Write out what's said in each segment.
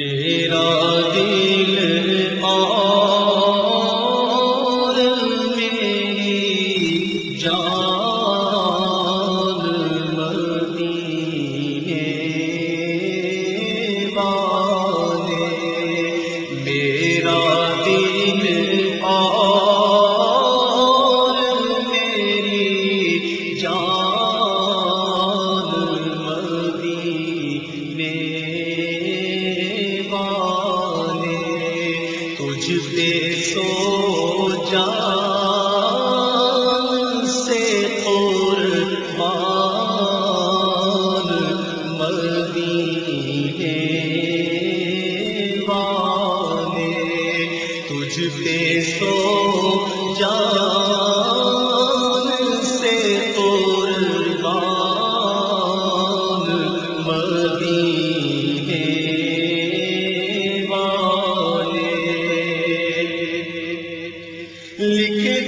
میرا دل آ سو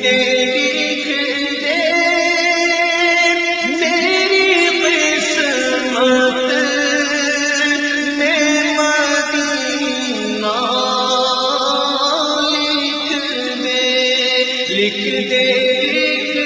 لکھ دے لکھ دے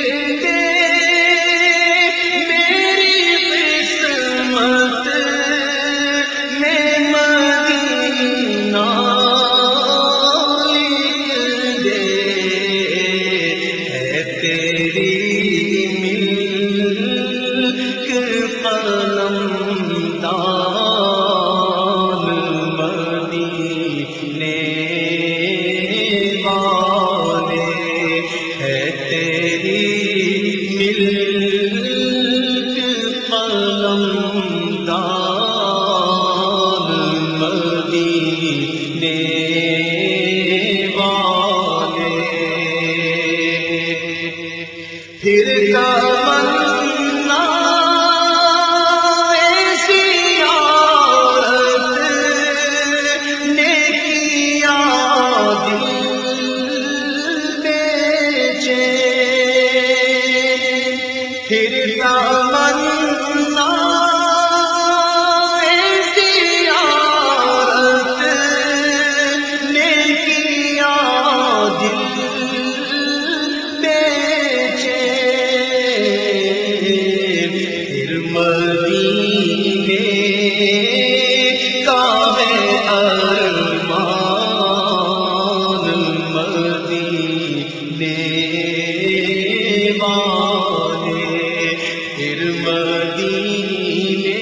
والے پھر مدینے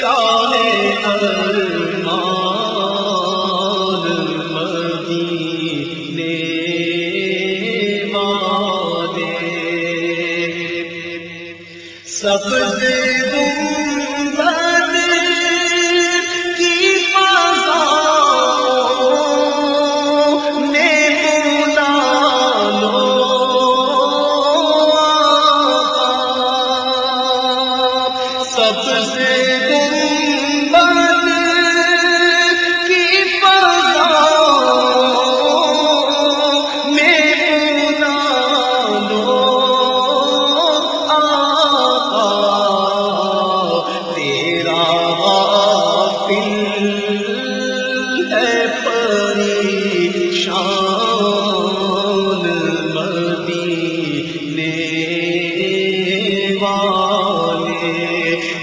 کالے سب سے دور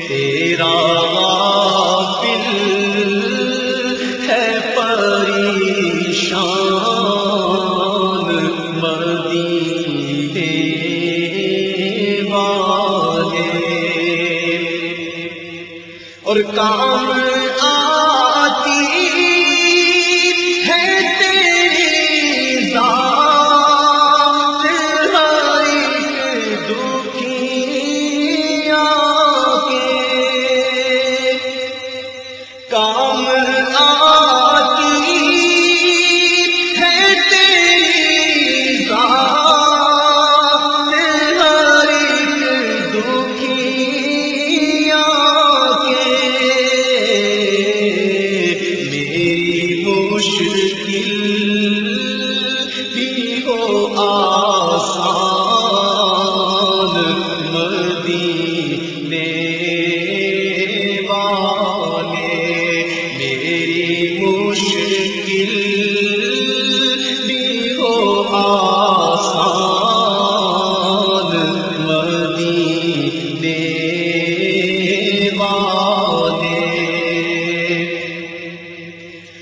تیرا غافل ہے پریشان مدی والے اور کام دل بھی ہو آسان مدینے والے۔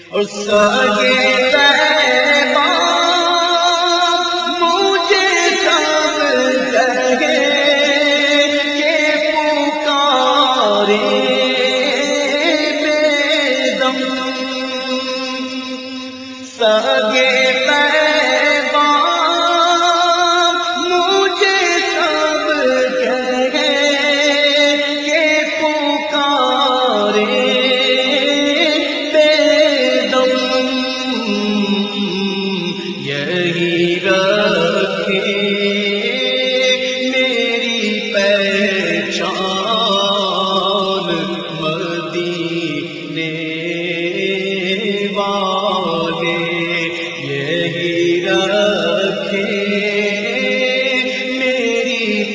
اور سگے سگے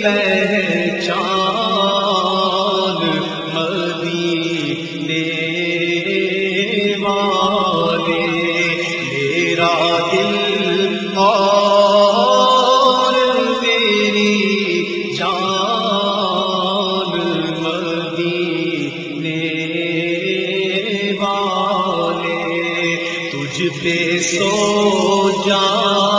پہچان مدینے والے میرا دل اور میری جان مدینے والے تجھ پہ سو جان